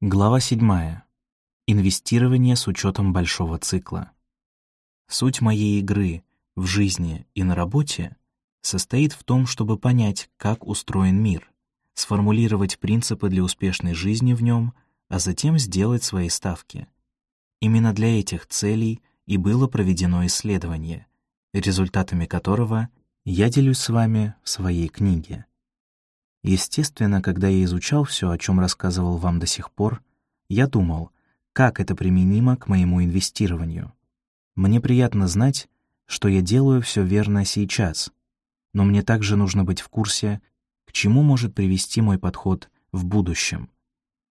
Глава 7. Инвестирование с учетом большого цикла. Суть моей игры в жизни и на работе состоит в том, чтобы понять, как устроен мир, сформулировать принципы для успешной жизни в нем, а затем сделать свои ставки. Именно для этих целей и было проведено исследование, результатами которого я делюсь с вами в своей книге. Естественно, когда я изучал все, о чем рассказывал вам до сих пор, я думал, как это применимо к моему инвестированию. Мне приятно знать, что я делаю все верно сейчас, но мне также нужно быть в курсе, к чему может привести мой подход в будущем.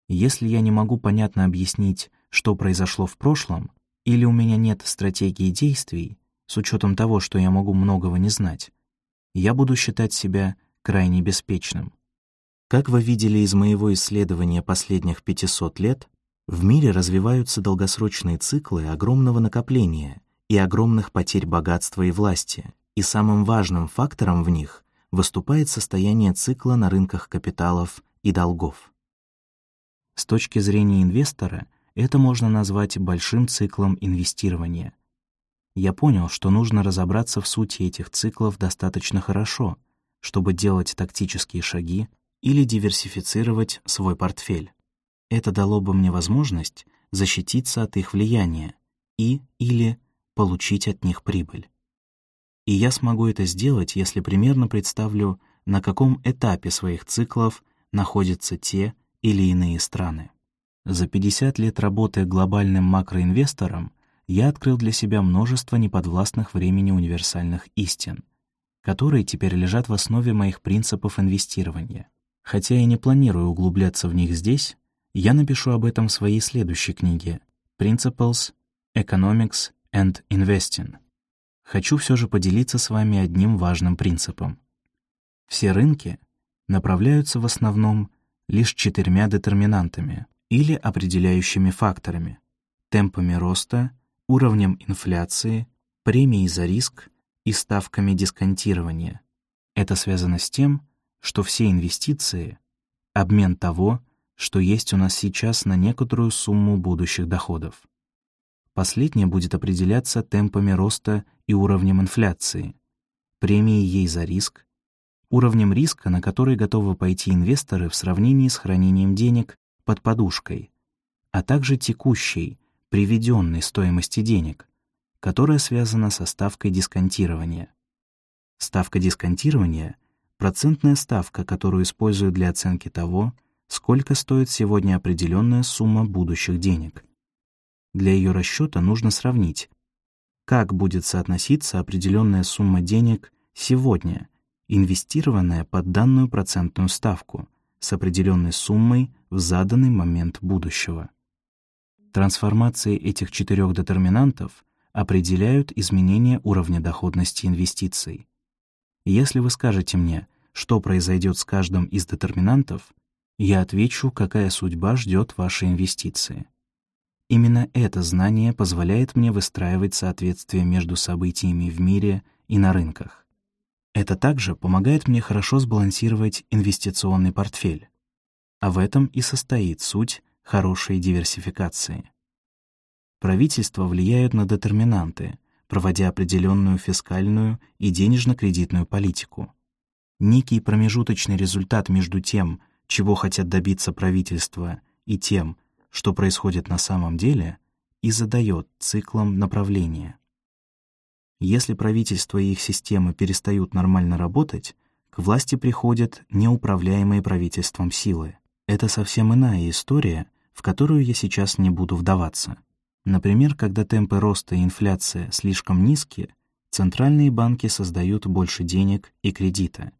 Если я не могу понятно объяснить, что произошло в прошлом, или у меня нет стратегии действий, с учетом того, что я могу многого не знать, я буду считать себя крайне беспечным. Как вы видели из моего исследования последних 500 лет, в мире развиваются долгосрочные циклы огромного накопления и огромных потерь богатства и власти, и самым важным фактором в них выступает состояние цикла на рынках капиталов и долгов. С точки зрения инвестора, это можно назвать большим циклом инвестирования. Я понял, что нужно разобраться в сути этих циклов достаточно хорошо, чтобы делать тактические шаги или диверсифицировать свой портфель. Это дало бы мне возможность защититься от их влияния и или получить от них прибыль. И я смогу это сделать, если примерно представлю, на каком этапе своих циклов находятся те или иные страны. За 50 лет работы глобальным макроинвестором я открыл для себя множество неподвластных времени универсальных истин, которые теперь лежат в основе моих принципов инвестирования. Хотя я не планирую углубляться в них здесь, я напишу об этом в своей следующей книге «Principles, Economics and Investing». Хочу все же поделиться с вами одним важным принципом. Все рынки направляются в основном лишь четырьмя детерминантами или определяющими факторами — темпами роста, уровнем инфляции, премией за риск и ставками дисконтирования. Это связано с тем, что все инвестиции — обмен того, что есть у нас сейчас на некоторую сумму будущих доходов. Последнее будет определяться темпами роста и уровнем инфляции, премией ей за риск, уровнем риска, на который готовы пойти инвесторы в сравнении с хранением денег под подушкой, а также текущей, приведенной стоимости денег, которая связана со ставкой дисконтирования. Ставка дисконтирования процентная ставка, которую используют для оценки того, сколько стоит сегодня определенная сумма будущих денег. Для ее расчета нужно сравнить, как будет соотноситься определенная сумма денег сегодня, инвестированная под данную процентную ставку, с определенной суммой в заданный момент будущего. Трансформации этих четырех детерминантов определяют изменение уровня доходности инвестиций. Если вы скажете мне, что произойдет с каждым из детерминантов, я отвечу, какая судьба ждет ваши инвестиции. Именно это знание позволяет мне выстраивать соответствие между событиями в мире и на рынках. Это также помогает мне хорошо сбалансировать инвестиционный портфель. А в этом и состоит суть хорошей диверсификации. Правительства влияют на детерминанты, проводя определенную фискальную и денежно-кредитную политику. Некий промежуточный результат между тем, чего хотят добиться правительства, и тем, что происходит на самом деле, и задает циклом направления. Если правительство и их системы перестают нормально работать, к власти приходят неуправляемые правительством силы. Это совсем иная история, в которую я сейчас не буду вдаваться. Например, когда темпы роста и инфляция слишком низкие, центральные банки создают больше денег и кредита.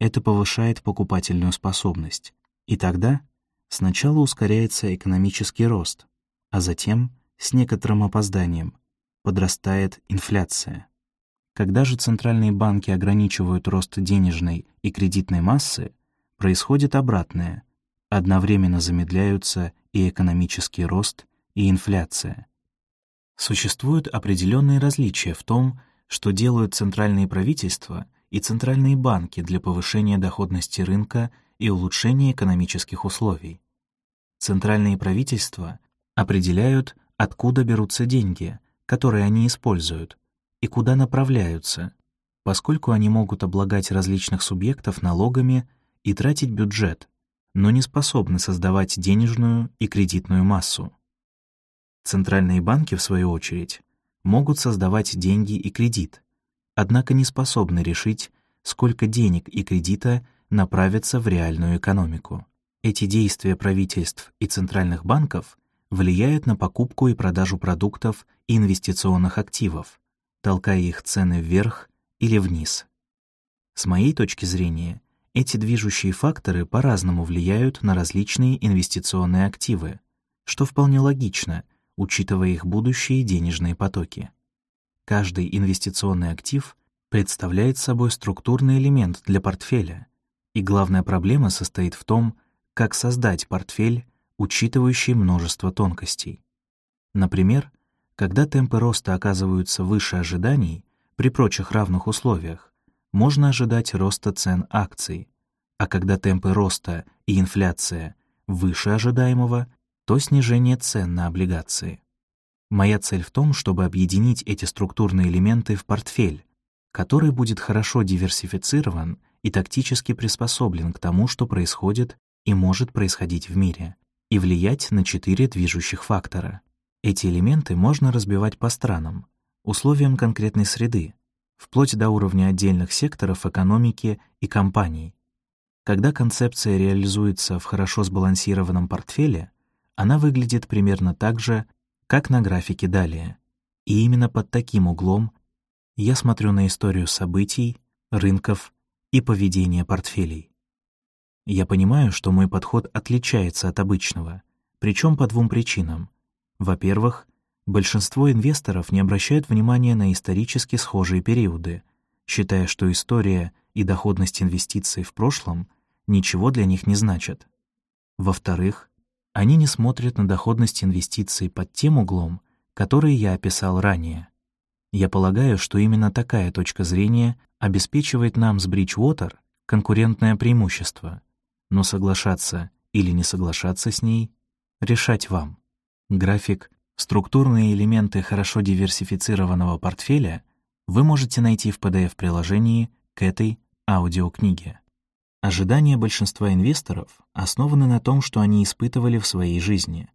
Это повышает покупательную способность. И тогда сначала ускоряется экономический рост, а затем, с некоторым опозданием, подрастает инфляция. Когда же центральные банки ограничивают рост денежной и кредитной массы, происходит обратное. Одновременно замедляются и экономический рост, и инфляция. Существуют определенные различия в том, что делают центральные правительства и центральные банки для повышения доходности рынка и улучшения экономических условий. Центральные правительства определяют, откуда берутся деньги, которые они используют, и куда направляются, поскольку они могут облагать различных субъектов налогами и тратить бюджет, но не способны создавать денежную и кредитную массу. Центральные банки, в свою очередь, могут создавать деньги и кредит, однако не способны решить, сколько денег и кредита направятся в реальную экономику. Эти действия правительств и центральных банков влияют на покупку и продажу продуктов и инвестиционных активов, толкая их цены вверх или вниз. С моей точки зрения, эти движущие факторы по-разному влияют на различные инвестиционные активы, что вполне логично, учитывая их будущие денежные потоки. Каждый инвестиционный актив представляет собой структурный элемент для портфеля, и главная проблема состоит в том, как создать портфель, учитывающий множество тонкостей. Например, когда темпы роста оказываются выше ожиданий, при прочих равных условиях, можно ожидать роста цен акций, а когда темпы роста и инфляция выше ожидаемого, то снижение цен на облигации. Моя цель в том, чтобы объединить эти структурные элементы в портфель, который будет хорошо диверсифицирован и тактически приспособлен к тому, что происходит и может происходить в мире, и влиять на четыре движущих фактора. Эти элементы можно разбивать по странам, условиям конкретной среды, вплоть до уровня отдельных секторов экономики и компаний. Когда концепция реализуется в хорошо сбалансированном портфеле, она выглядит примерно так же, как на графике далее. И именно под таким углом я смотрю на историю событий, рынков и поведения портфелей. Я понимаю, что мой подход отличается от обычного, причем по двум причинам. Во-первых, большинство инвесторов не обращают внимания на исторически схожие периоды, считая, что история и доходность инвестиций в прошлом ничего для них не значат. Во-вторых, они не смотрят на доходность инвестиций под тем углом, который я описал ранее. Я полагаю, что именно такая точка зрения обеспечивает нам с Bridgewater конкурентное преимущество, но соглашаться или не соглашаться с ней — решать вам. График «Структурные элементы хорошо диверсифицированного портфеля» вы можете найти в PDF-приложении к этой аудиокниге. Ожидания большинства инвесторов основаны на том, что они испытывали в своей жизни.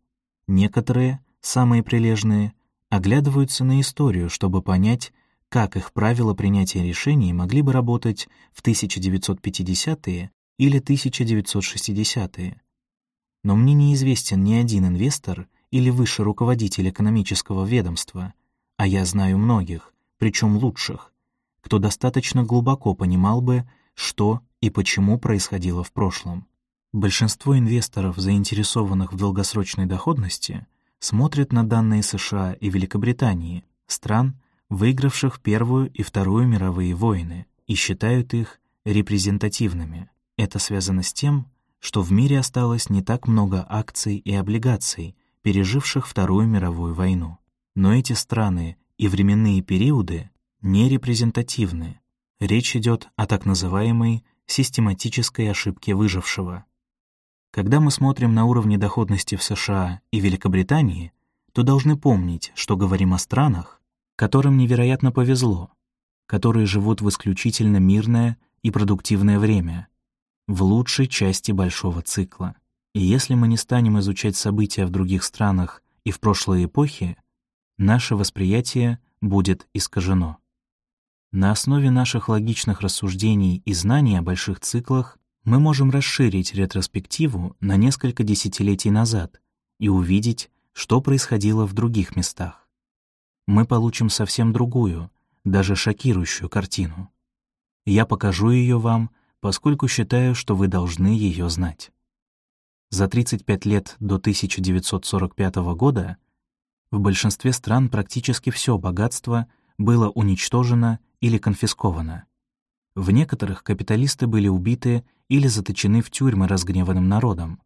Некоторые, самые прилежные, оглядываются на историю, чтобы понять, как их правила принятия решений могли бы работать в 1950-е или 1960-е. Но мне неизвестен ни один инвестор или высший руководитель экономического ведомства, а я знаю многих, причем лучших, кто достаточно глубоко понимал бы, что и почему происходило в прошлом. Большинство инвесторов, заинтересованных в долгосрочной доходности, смотрят на данные США и Великобритании, стран, выигравших Первую и Вторую мировые войны, и считают их репрезентативными. Это связано с тем, что в мире осталось не так много акций и облигаций, переживших Вторую мировую войну. Но эти страны и временные периоды не репрезентативны. Речь идет о так называемой систематической ошибки выжившего. Когда мы смотрим на уровни доходности в США и Великобритании, то должны помнить, что говорим о странах, которым невероятно повезло, которые живут в исключительно мирное и продуктивное время, в лучшей части большого цикла. И если мы не станем изучать события в других странах и в прошлые эпохи, наше восприятие будет искажено. На основе наших логичных рассуждений и знаний о больших циклах мы можем расширить ретроспективу на несколько десятилетий назад и увидеть, что происходило в других местах. Мы получим совсем другую, даже шокирующую картину. Я покажу ее вам, поскольку считаю, что вы должны ее знать. За 35 лет до 1945 года в большинстве стран практически все богатство было уничтожено или конфисковано. В некоторых капиталисты были убиты или заточены в тюрьмы разгневанным народом.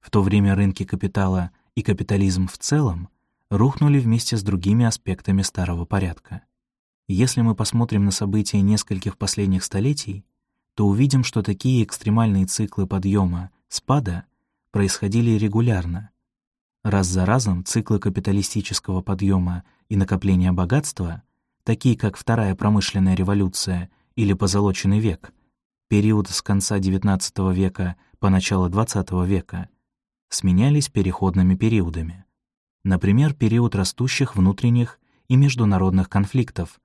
В то время рынки капитала и капитализм в целом рухнули вместе с другими аспектами старого порядка. Если мы посмотрим на события нескольких последних столетий, то увидим, что такие экстремальные циклы подъема, спада происходили регулярно. Раз за разом циклы капиталистического подъема и накопления богатства, такие как Вторая промышленная революция или позолоченный век, период с конца XIX века по начало XX века, сменялись переходными периодами. Например, период растущих внутренних и международных конфликтов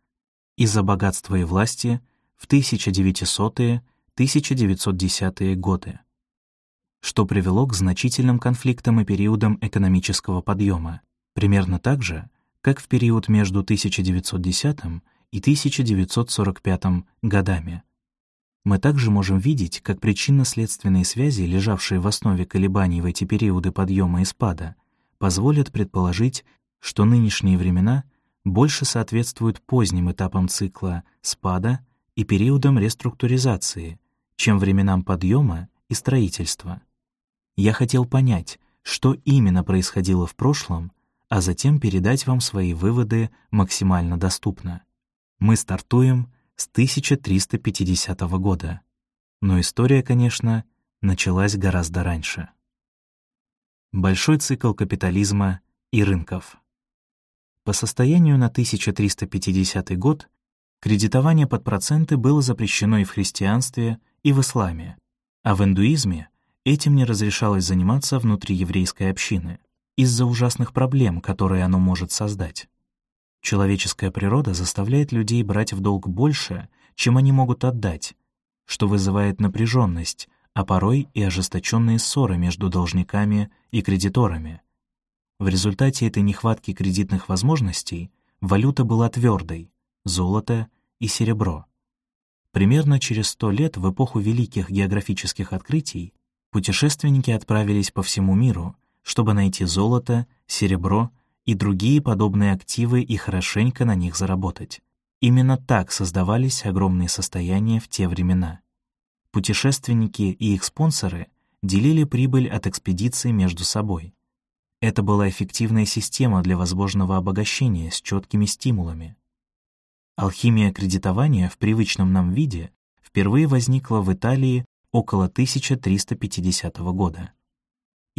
из-за богатства и власти в 1900-1910-е годы, что привело к значительным конфликтам и периодам экономического подъема, примерно так же, как в период между 1910 и 1945 годами. Мы также можем видеть, как причинно-следственные связи, лежавшие в основе колебаний в эти периоды подъема и спада, позволят предположить, что нынешние времена больше соответствуют поздним этапам цикла спада и периодам реструктуризации, чем временам подъема и строительства. Я хотел понять, что именно происходило в прошлом, а затем передать вам свои выводы максимально доступно. Мы стартуем с 1350 года, но история, конечно, началась гораздо раньше. Большой цикл капитализма и рынков. По состоянию на 1350 год кредитование под проценты было запрещено и в христианстве, и в исламе, а в индуизме этим не разрешалось заниматься внутри еврейской общины из-за ужасных проблем, которые оно может создать. Человеческая природа заставляет людей брать в долг больше, чем они могут отдать, что вызывает напряженность, а порой и ожесточенные ссоры между должниками и кредиторами. В результате этой нехватки кредитных возможностей валюта была твердой — золото и серебро. Примерно через сто лет в эпоху великих географических открытий путешественники отправились по всему миру, чтобы найти золото, серебро и другие подобные активы и хорошенько на них заработать. Именно так создавались огромные состояния в те времена. Путешественники и их спонсоры делили прибыль от экспедиции между собой. Это была эффективная система для возможного обогащения с четкими стимулами. Алхимия кредитования в привычном нам виде впервые возникла в Италии около 1350 года.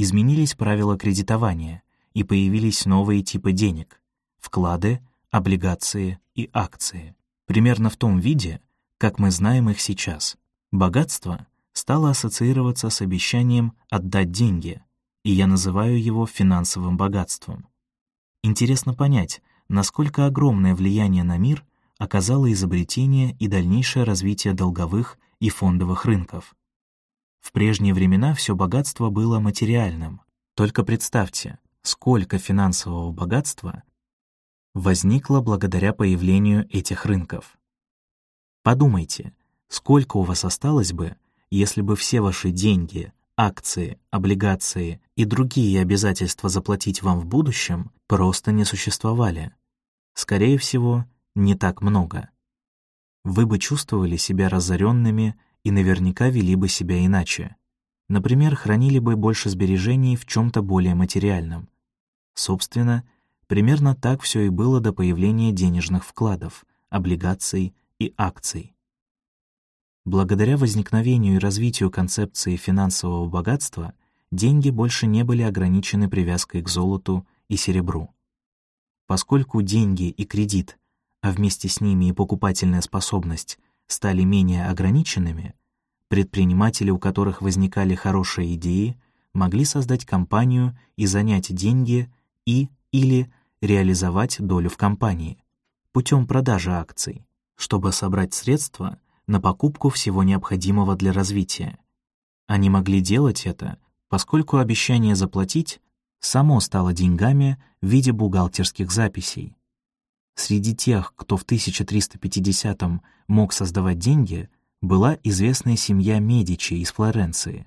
Изменились правила кредитования, и появились новые типы денег — вклады, облигации и акции, примерно в том виде, как мы знаем их сейчас. Богатство стало ассоциироваться с обещанием отдать деньги, и я называю его финансовым богатством. Интересно понять, насколько огромное влияние на мир оказало изобретение и дальнейшее развитие долговых и фондовых рынков. В прежние времена все богатство было материальным. Только представьте, сколько финансового богатства возникло благодаря появлению этих рынков. Подумайте, Сколько у вас осталось бы, если бы все ваши деньги, акции, облигации и другие обязательства заплатить вам в будущем просто не существовали? Скорее всего, не так много. Вы бы чувствовали себя разоренными и наверняка вели бы себя иначе. Например, хранили бы больше сбережений в чем-то более материальном. Собственно, примерно так все и было до появления денежных вкладов, облигаций и акций. Благодаря возникновению и развитию концепции финансового богатства деньги больше не были ограничены привязкой к золоту и серебру. Поскольку деньги и кредит, а вместе с ними и покупательная способность стали менее ограниченными, предприниматели, у которых возникали хорошие идеи, могли создать компанию и занять деньги и или реализовать долю в компании путем продажи акций, чтобы собрать средства — на покупку всего необходимого для развития. Они могли делать это, поскольку обещание заплатить само стало деньгами в виде бухгалтерских записей. Среди тех, кто в 1350-м мог создавать деньги, была известная семья Медичи из Флоренции.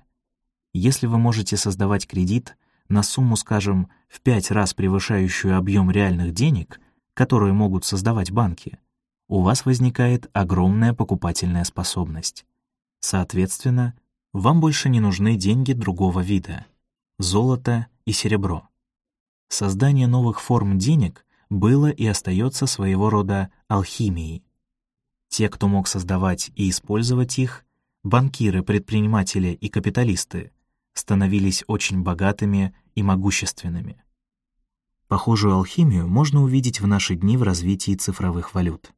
Если вы можете создавать кредит на сумму, скажем, в пять раз превышающую объем реальных денег, которые могут создавать банки, у вас возникает огромная покупательная способность. Соответственно, вам больше не нужны деньги другого вида — золото и серебро. Создание новых форм денег было и остается своего рода алхимией. Те, кто мог создавать и использовать их, банкиры, предприниматели и капиталисты, становились очень богатыми и могущественными. Похожую алхимию можно увидеть в наши дни в развитии цифровых валют.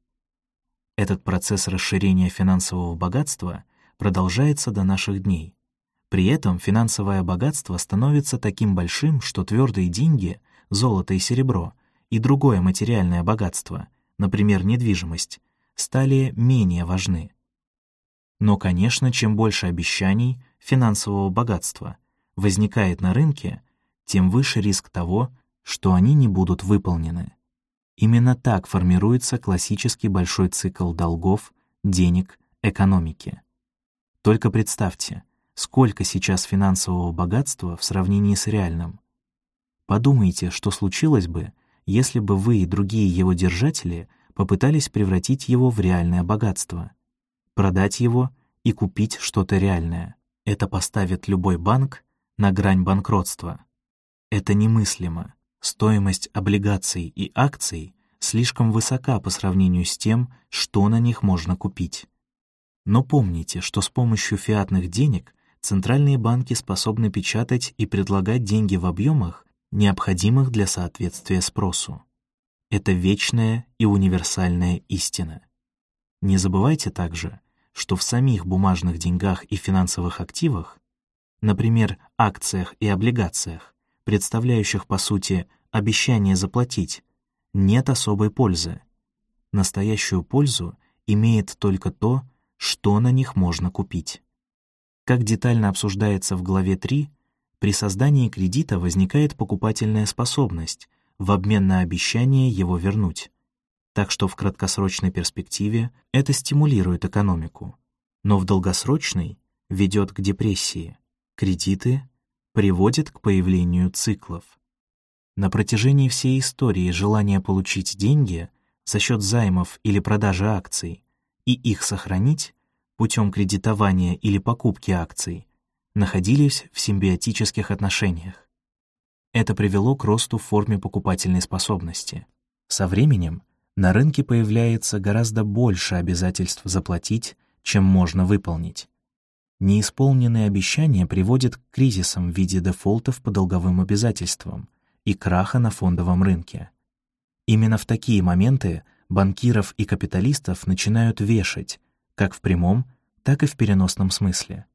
Этот процесс расширения финансового богатства продолжается до наших дней. При этом финансовое богатство становится таким большим, что твердые деньги, золото и серебро, и другое материальное богатство, например, недвижимость, стали менее важны. Но, конечно, чем больше обещаний финансового богатства возникает на рынке, тем выше риск того, что они не будут выполнены. Именно так формируется классический большой цикл долгов, денег, экономики. Только представьте, сколько сейчас финансового богатства в сравнении с реальным. Подумайте, что случилось бы, если бы вы и другие его держатели попытались превратить его в реальное богатство, продать его и купить что-то реальное. Это поставит любой банк на грань банкротства. Это немыслимо. Стоимость облигаций и акций слишком высока по сравнению с тем, что на них можно купить. Но помните, что с помощью фиатных денег центральные банки способны печатать и предлагать деньги в объемах, необходимых для соответствия спросу. Это вечная и универсальная истина. Не забывайте также, что в самих бумажных деньгах и финансовых активах, например, акциях и облигациях, представляющих по сути обещание заплатить, нет особой пользы. Настоящую пользу имеет только то, что на них можно купить. Как детально обсуждается в главе 3, при создании кредита возникает покупательная способность в обмен на обещание его вернуть. Так что в краткосрочной перспективе это стимулирует экономику, но в долгосрочной ведет к депрессии. Кредиты приводят к появлению циклов. На протяжении всей истории желание получить деньги за счет займов или продажи акций и их сохранить путем кредитования или покупки акций находились в симбиотических отношениях. Это привело к росту в форме покупательной способности. Со временем на рынке появляется гораздо больше обязательств заплатить, чем можно выполнить. Неисполненные обещания приводят к кризисам в виде дефолтов по долговым обязательствам и краха на фондовом рынке. Именно в такие моменты банкиров и капиталистов начинают вешать, как в прямом, так и в переносном смысле.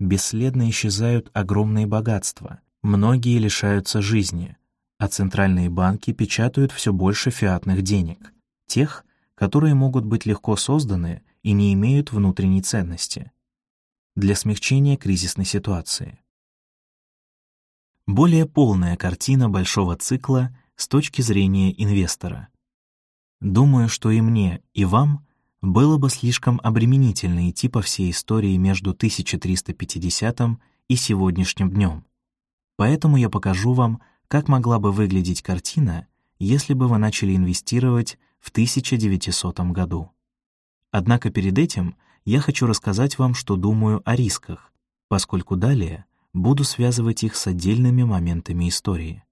Бесследно исчезают огромные богатства, многие лишаются жизни, а центральные банки печатают все больше фиатных денег, тех, которые могут быть легко созданы и не имеют внутренней ценности для смягчения кризисной ситуации. Более полная картина большого цикла с точки зрения инвестора. Думаю, что и мне, и вам было бы слишком обременительно идти по всей истории между 1350 и сегодняшним днем. Поэтому я покажу вам, как могла бы выглядеть картина, если бы вы начали инвестировать в 1900 году. Однако перед этим я хочу рассказать вам, что думаю о рисках, поскольку далее буду связывать их с отдельными моментами истории.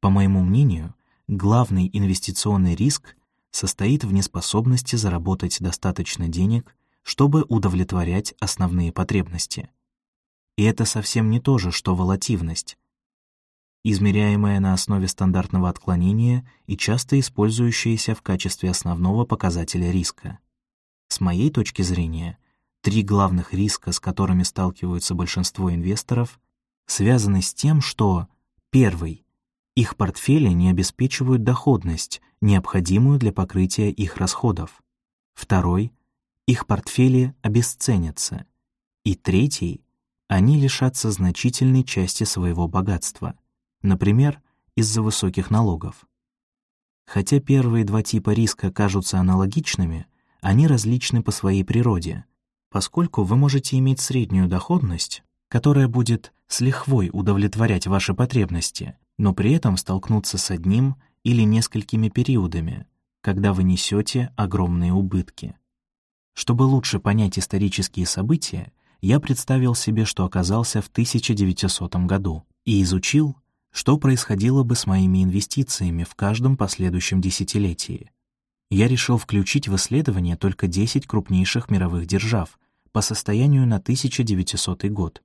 По моему мнению, главный инвестиционный риск состоит в неспособности заработать достаточно денег, чтобы удовлетворять основные потребности. И это совсем не то же, что волативность, измеряемая на основе стандартного отклонения и часто использующаяся в качестве основного показателя риска. С моей точки зрения, три главных риска, с которыми сталкиваются большинство инвесторов, связаны с тем, что первый их портфели не обеспечивают доходность, необходимую для покрытия их расходов. Второй их портфели обесценятся. И третий они лишатся значительной части своего богатства, например, из-за высоких налогов. Хотя первые два типа риска кажутся аналогичными, они различны по своей природе, поскольку вы можете иметь среднюю доходность, которая будет с лихвой удовлетворять ваши потребности, но при этом столкнуться с одним или несколькими периодами, когда вы несете огромные убытки. Чтобы лучше понять исторические события, я представил себе, что оказался в 1900 году, и изучил, что происходило бы с моими инвестициями в каждом последующем десятилетии я решил включить в исследование только 10 крупнейших мировых держав по состоянию на 1900 год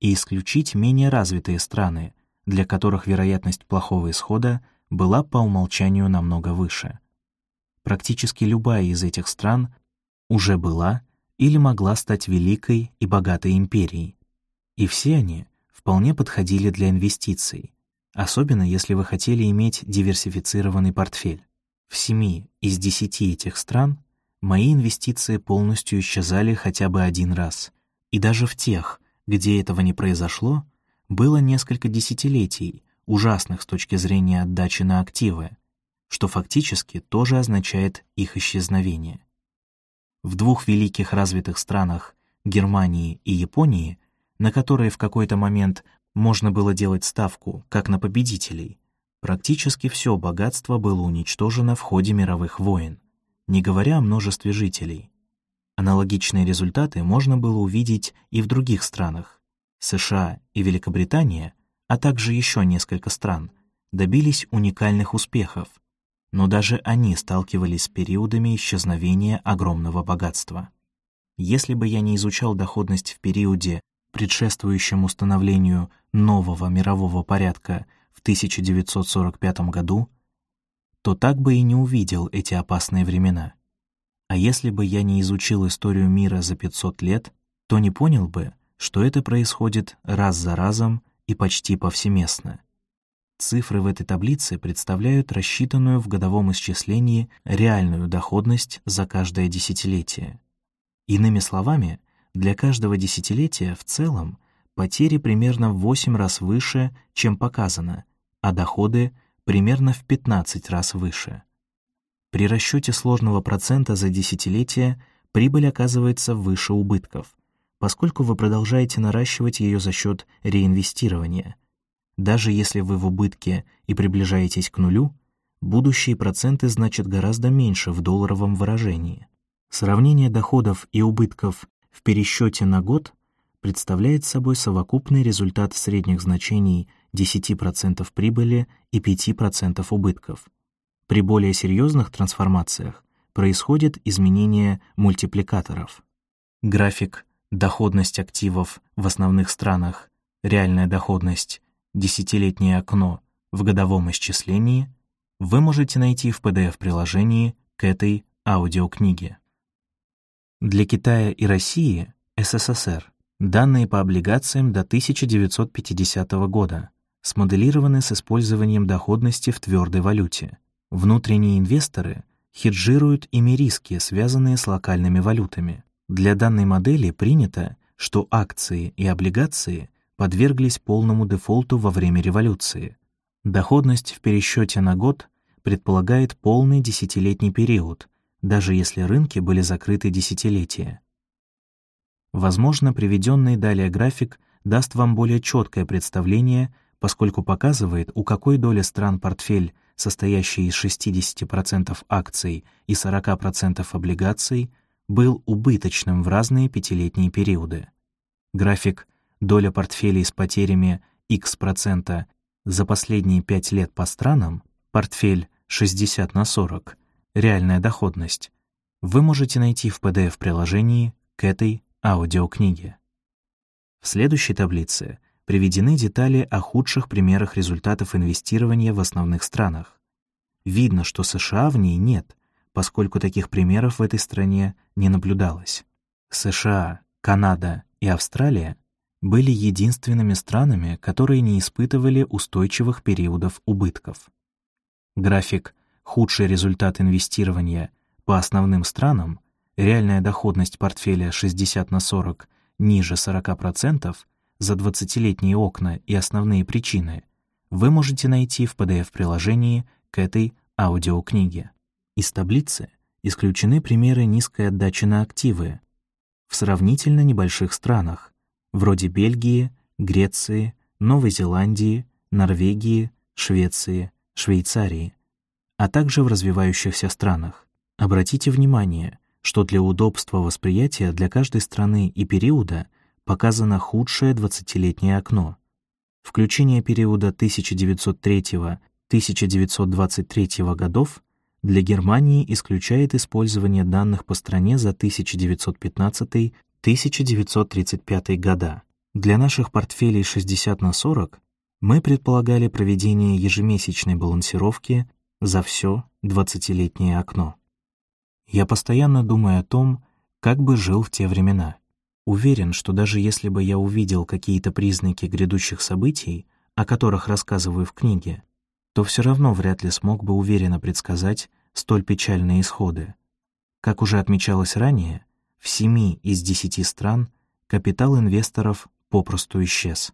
и исключить менее развитые страны, для которых вероятность плохого исхода была по умолчанию намного выше. Практически любая из этих стран уже была или могла стать великой и богатой империей. И все они вполне подходили для инвестиций, особенно если вы хотели иметь диверсифицированный портфель. В семи из десяти этих стран мои инвестиции полностью исчезали хотя бы один раз, и даже в тех, где этого не произошло, было несколько десятилетий, ужасных с точки зрения отдачи на активы, что фактически тоже означает их исчезновение. В двух великих развитых странах, Германии и Японии, на которые в какой-то момент можно было делать ставку как на победителей, практически все богатство было уничтожено в ходе мировых войн, не говоря о множестве жителей. Аналогичные результаты можно было увидеть и в других странах. США и Великобритания, а также еще несколько стран, добились уникальных успехов — но даже они сталкивались с периодами исчезновения огромного богатства. Если бы я не изучал доходность в периоде, предшествующем установлению нового мирового порядка в 1945 году, то так бы и не увидел эти опасные времена. А если бы я не изучил историю мира за 500 лет, то не понял бы, что это происходит раз за разом и почти повсеместно. Цифры в этой таблице представляют рассчитанную в годовом исчислении реальную доходность за каждое десятилетие. Иными словами, для каждого десятилетия в целом потери примерно в 8 раз выше, чем показано, а доходы примерно в 15 раз выше. При расчете сложного процента за десятилетие прибыль оказывается выше убытков, поскольку вы продолжаете наращивать ее за счет реинвестирования — даже если вы в убытке и приближаетесь к нулю, будущие проценты значат гораздо меньше в долларовом выражении. Сравнение доходов и убытков в пересчете на год представляет собой совокупный результат средних значений 10% прибыли и 5% убытков. При более серьезных трансформациях происходит изменение мультипликаторов. График «Доходность активов в основных странах», «Реальная доходность» десятилетнее окно в годовом исчислении вы можете найти в PDF-приложении к этой аудиокниге. Для Китая и России, СССР, данные по облигациям до 1950 года смоделированы с использованием доходности в твердой валюте. Внутренние инвесторы хеджируют ими риски, связанные с локальными валютами. Для данной модели принято, что акции и облигации подверглись полному дефолту во время революции. Доходность в пересчете на год предполагает полный десятилетний период, даже если рынки были закрыты десятилетия. Возможно, приведенный далее график даст вам более четкое представление, поскольку показывает, у какой доли стран портфель, состоящий из 60% акций и 40% облигаций, был убыточным в разные пятилетние периоды. График доля портфелей с потерями X% за последние 5 лет по странам, портфель 60 на 40, реальная доходность, вы можете найти в PDF-приложении к этой аудиокниге. В следующей таблице приведены детали о худших примерах результатов инвестирования в основных странах. Видно, что США в ней нет, поскольку таких примеров в этой стране не наблюдалось. США, Канада и Австралия были единственными странами, которые не испытывали устойчивых периодов убытков. График «Худший результат инвестирования» по основным странам, реальная доходность портфеля 60 на 40 ниже 40% за 20-летние окна и основные причины вы можете найти в PDF-приложении к этой аудиокниге. Из таблицы исключены примеры низкой отдачи на активы в сравнительно небольших странах, вроде Бельгии, Греции, Новой Зеландии, Норвегии, Швеции, Швейцарии, а также в развивающихся странах. Обратите внимание, что для удобства восприятия для каждой страны и периода показано худшее 20-летнее окно. Включение периода 1903-1923 годов для Германии исключает использование данных по стране за 1915 1935 года. Для наших портфелей 60 на 40 мы предполагали проведение ежемесячной балансировки за все 20-летнее окно. Я постоянно думаю о том, как бы жил в те времена. Уверен, что даже если бы я увидел какие-то признаки грядущих событий, о которых рассказываю в книге, то все равно вряд ли смог бы уверенно предсказать столь печальные исходы. Как уже отмечалось ранее, в семи из десяти стран капитал инвесторов попросту исчез.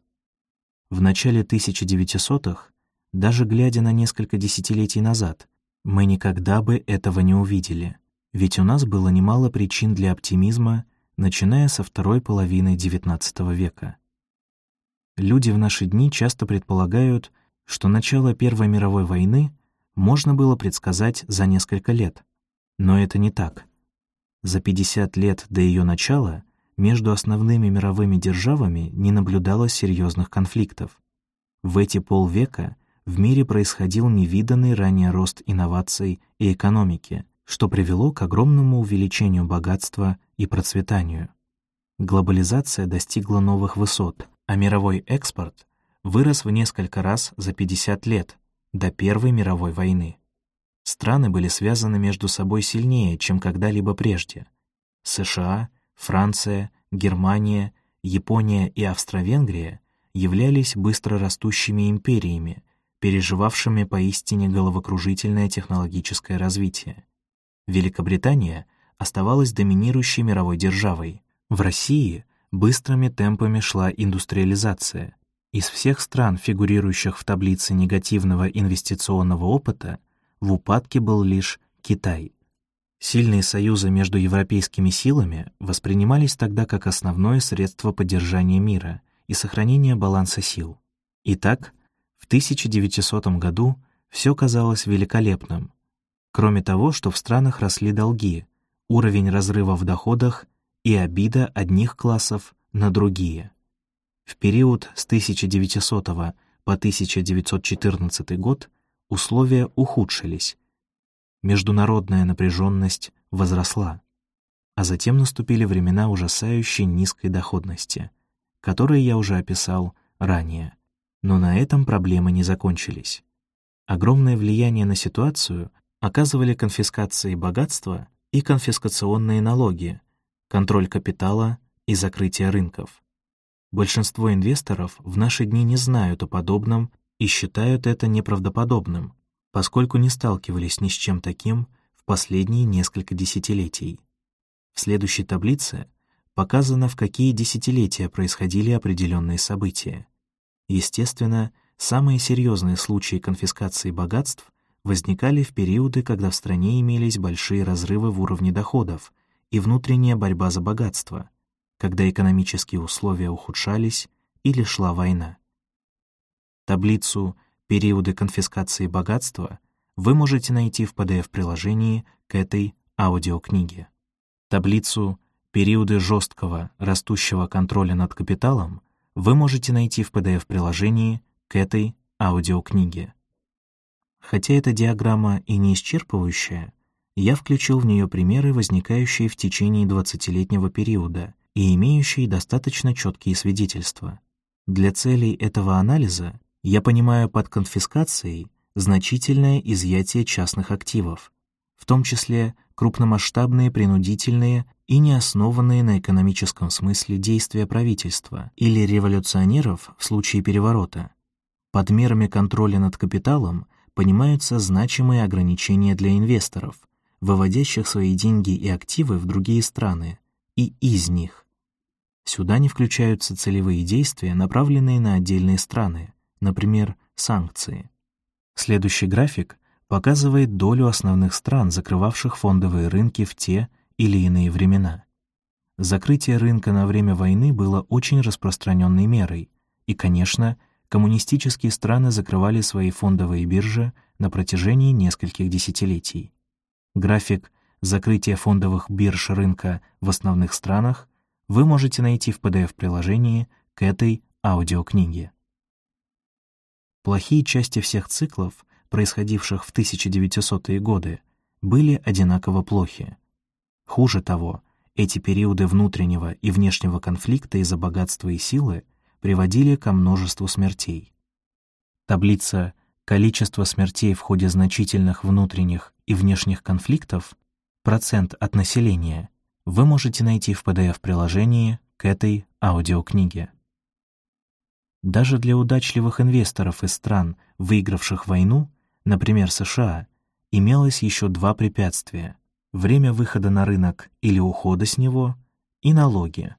В начале 1900-х, даже глядя на несколько десятилетий назад, мы никогда бы этого не увидели, ведь у нас было немало причин для оптимизма, начиная со второй половины XIX века. Люди в наши дни часто предполагают, что начало Первой мировой войны можно было предсказать за несколько лет. Но это не так. За 50 лет до ее начала между основными мировыми державами не наблюдалось серьезных конфликтов. В эти полвека в мире происходил невиданный ранее рост инноваций и экономики, что привело к огромному увеличению богатства и процветанию. Глобализация достигла новых высот, а мировой экспорт вырос в несколько раз за 50 лет, до Первой мировой войны. Страны были связаны между собой сильнее, чем когда-либо прежде. США, Франция, Германия, Япония и Австро-Венгрия являлись быстро растущими империями, переживавшими поистине головокружительное технологическое развитие. Великобритания оставалась доминирующей мировой державой. В России быстрыми темпами шла индустриализация, из всех стран, фигурирующих в таблице негативного инвестиционного опыта, в упадке был лишь Китай. Сильные союзы между европейскими силами воспринимались тогда как основное средство поддержания мира и сохранения баланса сил. Итак, в 1900 году все казалось великолепным, кроме того, что в странах росли долги, уровень разрыва в доходах и обида одних классов на другие. В период с 1900 по 1914 год условия ухудшились. Международная напряженность возросла, а затем наступили времена ужасающей низкой доходности, которые я уже описал ранее. Но на этом проблемы не закончились. Огромное влияние на ситуацию оказывали конфискации богатства и конфискационные налоги, контроль капитала и закрытие рынков. Большинство инвесторов в наши дни не знают о подобном и считают это неправдоподобным, поскольку не сталкивались ни с чем таким в последние несколько десятилетий. В следующей таблице показано, в какие десятилетия происходили определенные события. Естественно, самые серьезные случаи конфискации богатств возникали в периоды, когда в стране имелись большие разрывы в уровне доходов и внутренняя борьба за богатство — когда экономические условия ухудшались или шла война. Таблицу «Периоды конфискации богатства» вы можете найти в PDF-приложении к этой аудиокниге. Таблицу «Периоды жесткого растущего контроля над капиталом» вы можете найти в PDF-приложении к этой аудиокниге. Хотя эта диаграмма и не исчерпывающая, я включил в нее примеры, возникающие в течение 20-летнего периода и имеющие достаточно четкие свидетельства. Для целей этого анализа я понимаю под конфискацией значительное изъятие частных активов, в том числе крупномасштабные принудительные и не основанные на экономическом смысле действия правительства или революционеров в случае переворота. Под мерами контроля над капиталом понимаются значимые ограничения для инвесторов, выводящих свои деньги и активы в другие страны, и из них. Сюда не включаются целевые действия, направленные на отдельные страны, например, санкции. Следующий график показывает долю основных стран, закрывавших фондовые рынки в те или иные времена. Закрытие рынка на время войны было очень распространенной мерой, и, конечно, коммунистические страны закрывали свои фондовые биржи на протяжении нескольких десятилетий. График закрытия фондовых бирж рынка в основных странах вы можете найти в PDF-приложении к этой аудиокниге. Плохие части всех циклов, происходивших в 1900-е годы, были одинаково плохи. Хуже того, эти периоды внутреннего и внешнего конфликта из-за богатства и силы приводили ко множеству смертей. Таблица «Количество смертей в ходе значительных внутренних и внешних конфликтов» процент от населения вы можете найти в PDF-приложении к этой аудиокниге. Даже для удачливых инвесторов из стран, выигравших войну, например, США, имелось еще два препятствия — время выхода на рынок или ухода с него и налоги.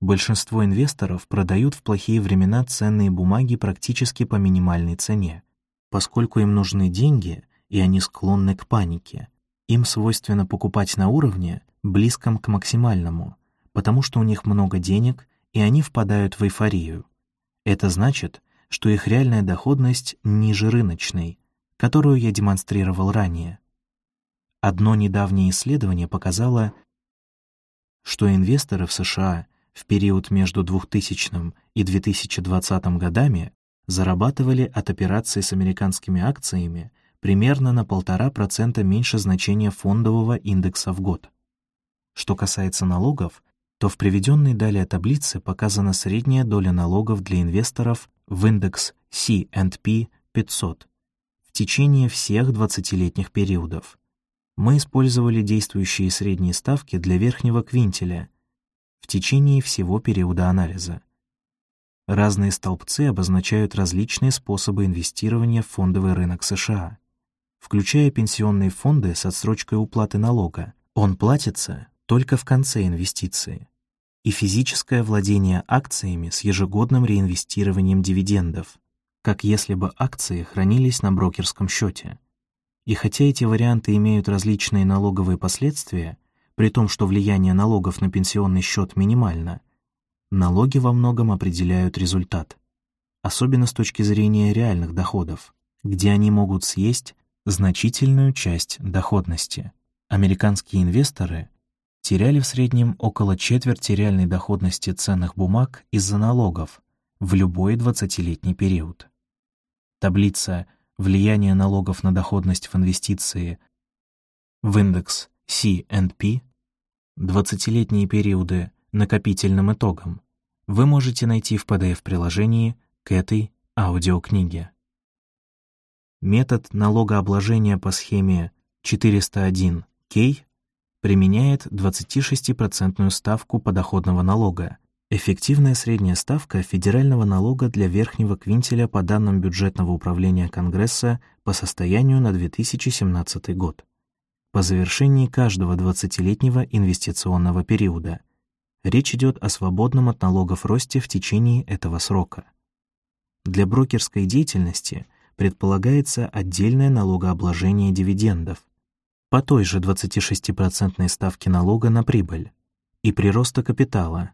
Большинство инвесторов продают в плохие времена ценные бумаги практически по минимальной цене, поскольку им нужны деньги и они склонны к панике. Им свойственно покупать на уровне, близком к максимальному, потому что у них много денег, и они впадают в эйфорию. Это значит, что их реальная доходность ниже рыночной, которую я демонстрировал ранее. Одно недавнее исследование показало, что инвесторы в США в период между 2000 и 2020 годами зарабатывали от операций с американскими акциями примерно на 1,5% меньше значения фондового индекса в год. Что касается налогов, то в приведенной далее таблице показана средняя доля налогов для инвесторов в индекс C&P 500 в течение всех 20-летних периодов. Мы использовали действующие средние ставки для верхнего квинтиля в течение всего периода анализа. Разные столбцы обозначают различные способы инвестирования в фондовый рынок США, включая пенсионные фонды с отсрочкой уплаты налога. Он платится только в конце инвестиции, и физическое владение акциями с ежегодным реинвестированием дивидендов, как если бы акции хранились на брокерском счете. И хотя эти варианты имеют различные налоговые последствия, при том, что влияние налогов на пенсионный счет минимально, налоги во многом определяют результат, особенно с точки зрения реальных доходов, где они могут съесть значительную часть доходности. Американские инвесторы теряли в среднем около четверти реальной доходности ценных бумаг из-за налогов в любой 20-летний период. Таблица «Влияние налогов на доходность в инвестиции» в индекс C&P 20-летние периоды накопительным итогом вы можете найти в PDF-приложении к этой аудиокниге. Метод налогообложения по схеме 401K применяет 26% ставку подоходного налога. Эффективная средняя ставка федерального налога для верхнего квинтиля по данным бюджетного управления Конгресса по состоянию на 2017 год. По завершении каждого 20-летнего инвестиционного периода. Речь идет о свободном от налогов росте в течение этого срока. Для брокерской деятельности предполагается отдельное налогообложение дивидендов, по той же 26% ставке налога на прибыль и прироста капитала.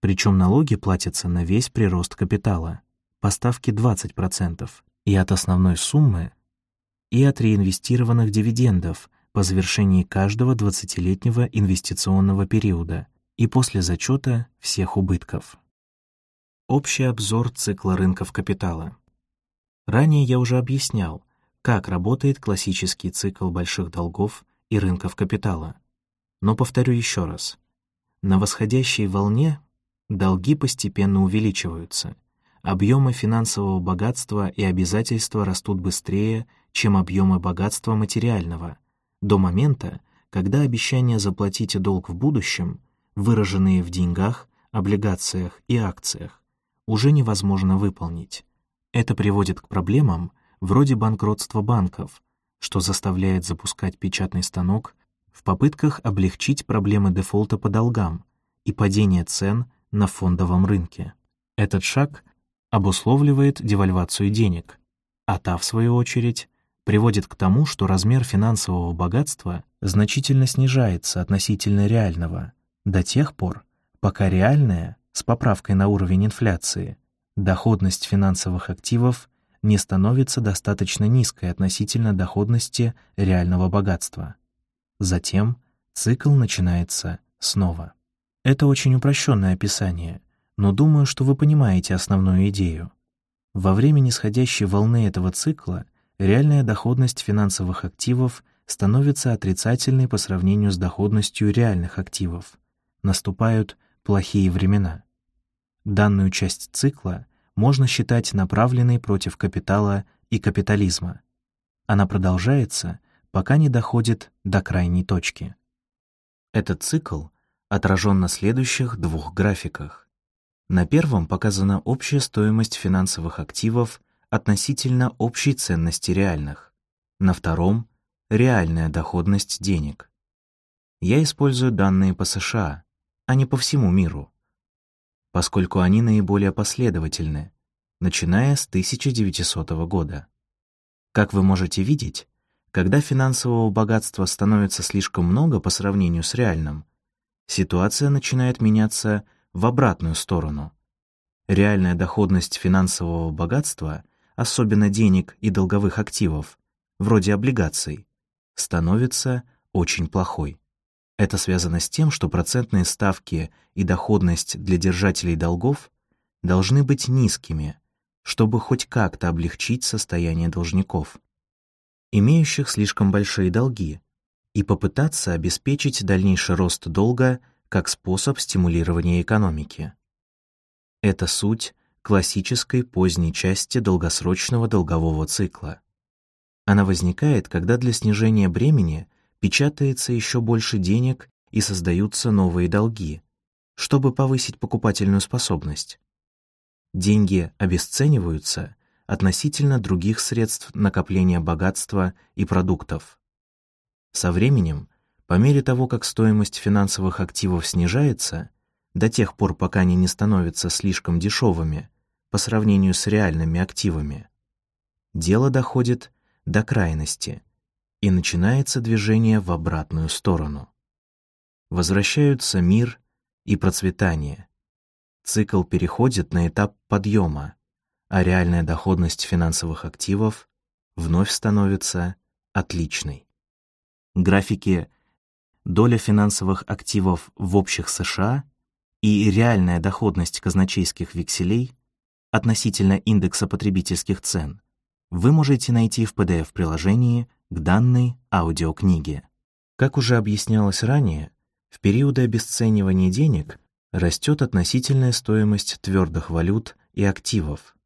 Причем налоги платятся на весь прирост капитала по ставке 20% и от основной суммы, и от реинвестированных дивидендов по завершении каждого 20-летнего инвестиционного периода и после зачета всех убытков. Общий обзор цикла рынков капитала. Ранее я уже объяснял, как работает классический цикл больших долгов и рынков капитала. Но повторю еще раз. На восходящей волне долги постепенно увеличиваются, объемы финансового богатства и обязательства растут быстрее, чем объемы богатства материального, до момента, когда обещания заплатить долг в будущем, выраженные в деньгах, облигациях и акциях, уже невозможно выполнить. Это приводит к проблемам, вроде банкротства банков, что заставляет запускать печатный станок в попытках облегчить проблемы дефолта по долгам и падения цен на фондовом рынке. Этот шаг обусловливает девальвацию денег, а та, в свою очередь, приводит к тому, что размер финансового богатства значительно снижается относительно реального до тех пор, пока реальная, с поправкой на уровень инфляции, доходность финансовых активов не становится достаточно низкой относительно доходности реального богатства. Затем цикл начинается снова. Это очень упрощенное описание, но думаю, что вы понимаете основную идею. Во время нисходящей волны этого цикла реальная доходность финансовых активов становится отрицательной по сравнению с доходностью реальных активов. Наступают плохие времена. Данную часть цикла можно считать направленной против капитала и капитализма. Она продолжается, пока не доходит до крайней точки. Этот цикл отражен на следующих двух графиках. На первом показана общая стоимость финансовых активов относительно общей ценности реальных. На втором — реальная доходность денег. Я использую данные по США, а не по всему миру, поскольку они наиболее последовательны, начиная с 1900 года. Как вы можете видеть, когда финансового богатства становится слишком много по сравнению с реальным, ситуация начинает меняться в обратную сторону. Реальная доходность финансового богатства, особенно денег и долговых активов, вроде облигаций, становится очень плохой. Это связано с тем, что процентные ставки и доходность для держателей долгов должны быть низкими, чтобы хоть как-то облегчить состояние должников, имеющих слишком большие долги, и попытаться обеспечить дальнейший рост долга как способ стимулирования экономики. Это суть классической поздней части долгосрочного долгового цикла. Она возникает, когда для снижения бремени печатается еще больше денег и создаются новые долги, чтобы повысить покупательную способность. Деньги обесцениваются относительно других средств накопления богатства и продуктов. Со временем, по мере того, как стоимость финансовых активов снижается, до тех пор, пока они не становятся слишком дешевыми по сравнению с реальными активами, дело доходит до крайности, и начинается движение в обратную сторону. Возвращаются мир и процветание, цикл переходит на этап подъема, а реальная доходность финансовых активов вновь становится отличной. Графики доля финансовых активов в общих США и реальная доходность казначейских векселей относительно индекса потребительских цен вы можете найти в PDF-приложении к данной аудиокниге. Как уже объяснялось ранее, в периоды обесценивания денег растет относительная стоимость твердых валют и активов.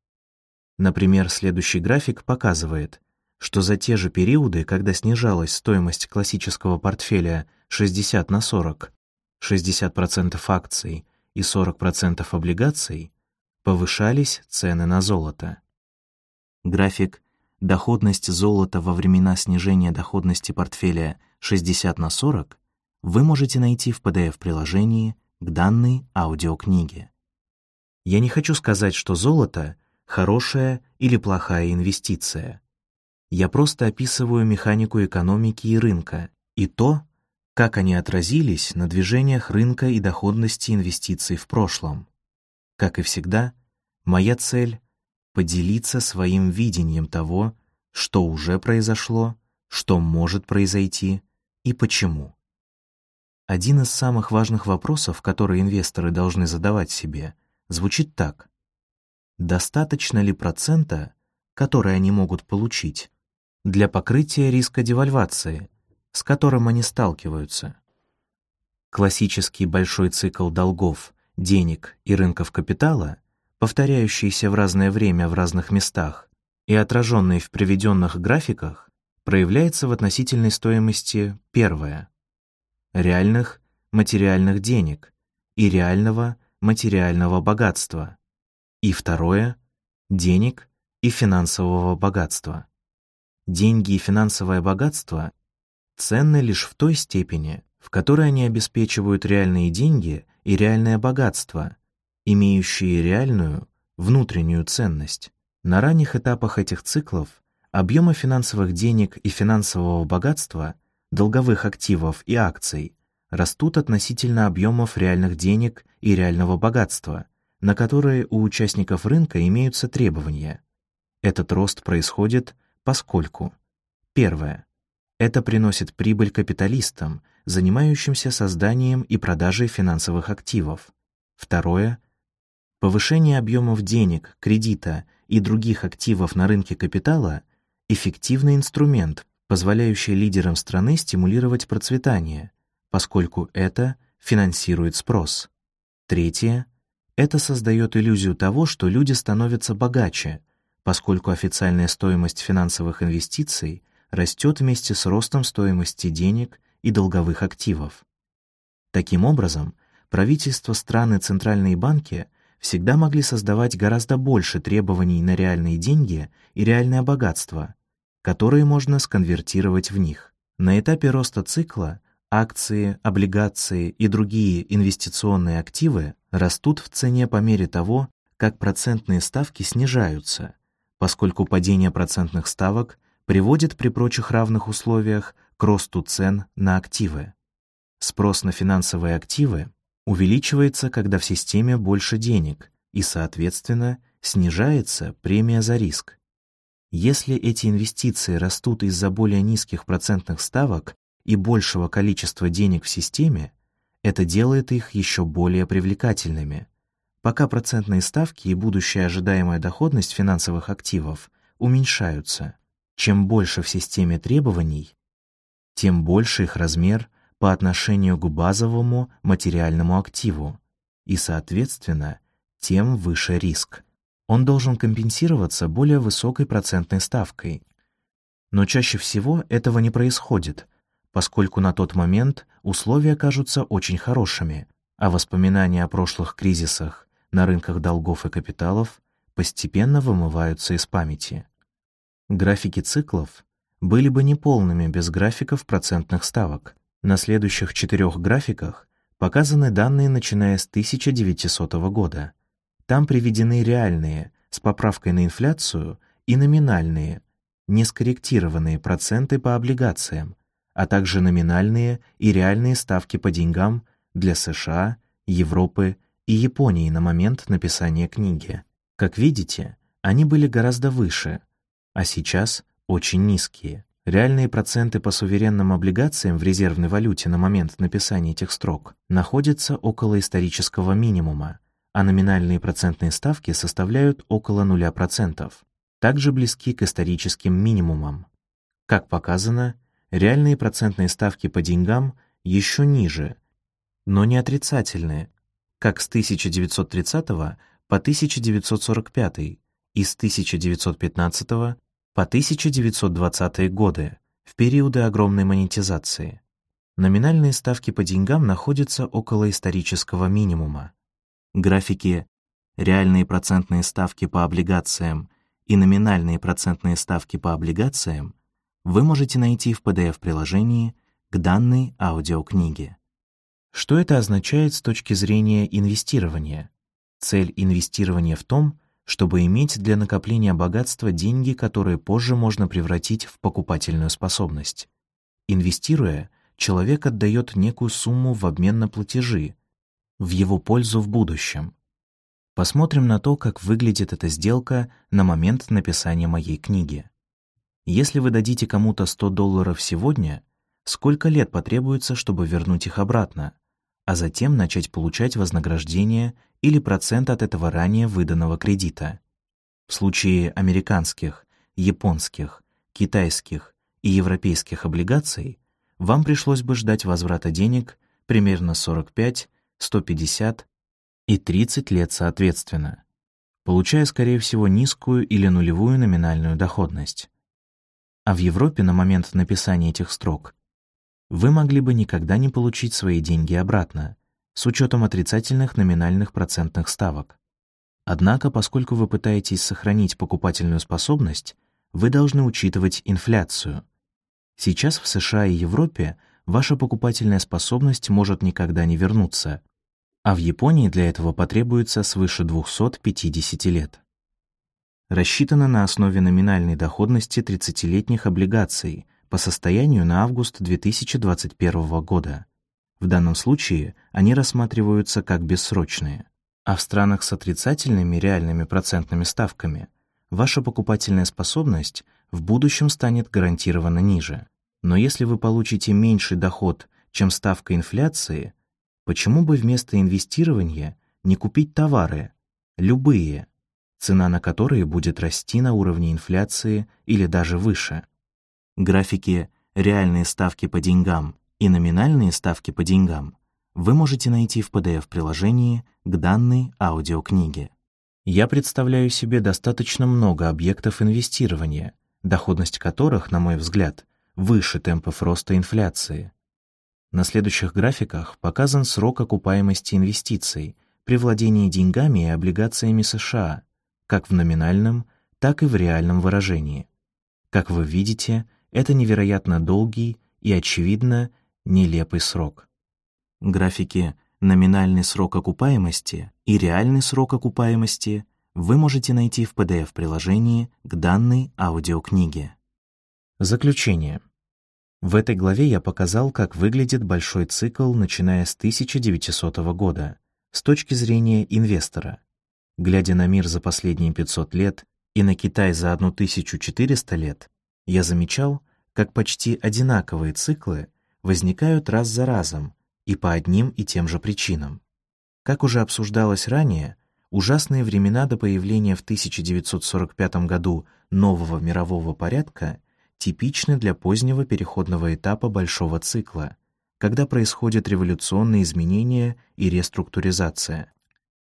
Например, следующий график показывает, что за те же периоды, когда снижалась стоимость классического портфеля 60 на 40, 60% акций и 40% облигаций, повышались цены на золото. График «Доходность золота во времена снижения доходности портфеля 60 на 40» вы можете найти в PDF-приложении к данной аудиокниге. Я не хочу сказать, что золото — хорошая или плохая инвестиция. Я просто описываю механику экономики и рынка и то, как они отразились на движениях рынка и доходности инвестиций в прошлом. Как и всегда, моя цель — поделиться своим видением того, что уже произошло, что может произойти и почему. Один из самых важных вопросов, которые инвесторы должны задавать себе, звучит так. Достаточно ли процента, который они могут получить, для покрытия риска девальвации, с которым они сталкиваются? Классический большой цикл долгов, денег и рынков капитала, повторяющийся в разное время в разных местах и отраженный в приведенных графиках, проявляется в относительной стоимости первое — реальных материальных денег и реального материального богатства. И второе — денег и финансового богатства. Деньги и финансовое богатство ценны лишь в той степени, в которой они обеспечивают реальные деньги и реальное богатство, имеющие реальную внутреннюю ценность. На ранних этапах этих циклов объемы финансовых денег и финансового богатства — долговых активов и акций растут относительно объемов реальных денег и реального богатства, на которые у участников рынка имеются требования. Этот рост происходит поскольку Первое. Это приносит прибыль капиталистам, занимающимся созданием и продажей финансовых активов. Второе. Повышение объемов денег, кредита и других активов на рынке капитала — эффективный инструмент, позволяющая лидерам страны стимулировать процветание, поскольку это финансирует спрос. Третье Это создает иллюзию того, что люди становятся богаче, поскольку официальная стоимость финансовых инвестиций растет вместе с ростом стоимости денег и долговых активов. Таким образом, правительства стран и центральные банки всегда могли создавать гораздо больше требований на реальные деньги и реальное богатство, которые можно сконвертировать в них. На этапе роста цикла акции, облигации и другие инвестиционные активы растут в цене по мере того, как процентные ставки снижаются, поскольку падение процентных ставок приводит при прочих равных условиях к росту цен на активы. Спрос на финансовые активы увеличивается, когда в системе больше денег, и, соответственно, снижается премия за риск. Если эти инвестиции растут из-за более низких процентных ставок и большего количества денег в системе, это делает их еще более привлекательными. Пока процентные ставки и будущая ожидаемая доходность финансовых активов уменьшаются, чем больше в системе требований, тем больше их размер по отношению к базовому материальному активу, и, соответственно, тем выше риск. Он должен компенсироваться более высокой процентной ставкой. Но чаще всего этого не происходит, поскольку на тот момент условия кажутся очень хорошими, а воспоминания о прошлых кризисах на рынках долгов и капиталов постепенно вымываются из памяти. Графики циклов были бы неполными без графиков процентных ставок. На следующих четырех графиках показаны данные, начиная с 1900 года. Там приведены реальные, с поправкой на инфляцию, и номинальные, не скорректированные проценты по облигациям, а также номинальные и реальные ставки по деньгам для США, Европы и Японии на момент написания книги. Как видите, они были гораздо выше, а сейчас очень низкие. Реальные проценты по суверенным облигациям в резервной валюте на момент написания этих строк находятся около исторического минимума, а номинальные процентные ставки составляют около 0%, также близки к историческим минимумам. Как показано, реальные процентные ставки по деньгам еще ниже, но не отрицательные, как с 1930 по 1945 и с 1915 по 1920 годы, в периоды огромной монетизации. Номинальные ставки по деньгам находятся около исторического минимума. Графики реальные процентные ставки по облигациям и номинальные процентные ставки по облигациям вы можете найти в PDF-приложении к данной аудиокниге. Что это означает с точки зрения инвестирования? Цель инвестирования в том, чтобы иметь для накопления богатства деньги, которые позже можно превратить в покупательную способность. Инвестируя, человек отдает некую сумму в обмен на платежи, в его пользу в будущем. Посмотрим на то, как выглядит эта сделка на момент написания моей книги. Если вы дадите кому-то 100 долларов сегодня, сколько лет потребуется, чтобы вернуть их обратно, а затем начать получать вознаграждение или процент от этого ранее выданного кредита? В случае американских, японских, китайских и европейских облигаций вам пришлось бы ждать возврата денег примерно 45, 150 и 30 лет соответственно, получая, скорее всего, низкую или нулевую номинальную доходность а в Европе на момент написания этих строк вы могли бы никогда не получить свои деньги обратно, с учетом отрицательных номинальных процентных ставок. Однако, поскольку вы пытаетесь сохранить покупательную способность, вы должны учитывать инфляцию. Сейчас в США и Европе ваша покупательная способность может никогда не вернуться, а в Японии для этого потребуется свыше 250 лет рассчитана на основе номинальной доходности 30-летних облигаций по состоянию на август 2021 года. В данном случае они рассматриваются как бессрочные. А в странах с отрицательными реальными процентными ставками ваша покупательная способность в будущем станет гарантированно ниже. Но если вы получите меньший доход, чем ставка инфляции, почему бы вместо инвестирования не купить товары, любые, цена на которые будет расти на уровне инфляции или даже выше. Графики «реальные ставки по деньгам» и «номинальные ставки по деньгам» вы можете найти в PDF-приложении к данной аудиокниге. Я представляю себе достаточно много объектов инвестирования, доходность которых, на мой взгляд, выше темпов роста инфляции. На следующих графиках показан срок окупаемости инвестиций при владении деньгами и облигациями США, как в номинальном, так и в реальном выражении. Как вы видите, это невероятно долгий и, очевидно, нелепый срок. Графики «Номинальный срок окупаемости» и «Реальный срок окупаемости» вы можете найти в PDF-приложении к данной аудиокниге. Заключение. В этой главе я показал, как выглядит большой цикл, начиная с 1900 года, с точки зрения инвестора. Глядя на мир за последние 500 лет и на Китай за 1400 лет, я замечал, как почти одинаковые циклы возникают раз за разом и по одним и тем же причинам. Как уже обсуждалось ранее, ужасные времена до появления в 1945 году нового мирового порядка типичны для позднего переходного этапа большого цикла, когда происходят революционные изменения и реструктуризация.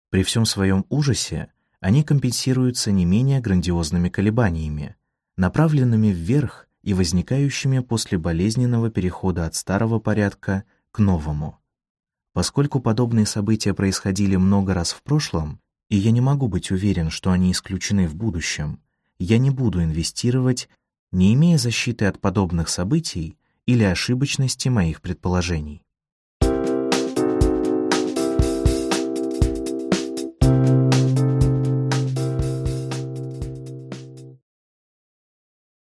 При всем своем ужасе они компенсируются не менее грандиозными колебаниями, направленными вверх и возникающими после болезненного перехода от старого порядка к новому. Поскольку подобные события происходили много раз в прошлом, и я не могу быть уверен, что они исключены в будущем, я не буду инвестировать не имея защиты от подобных событий или ошибочности моих предположений.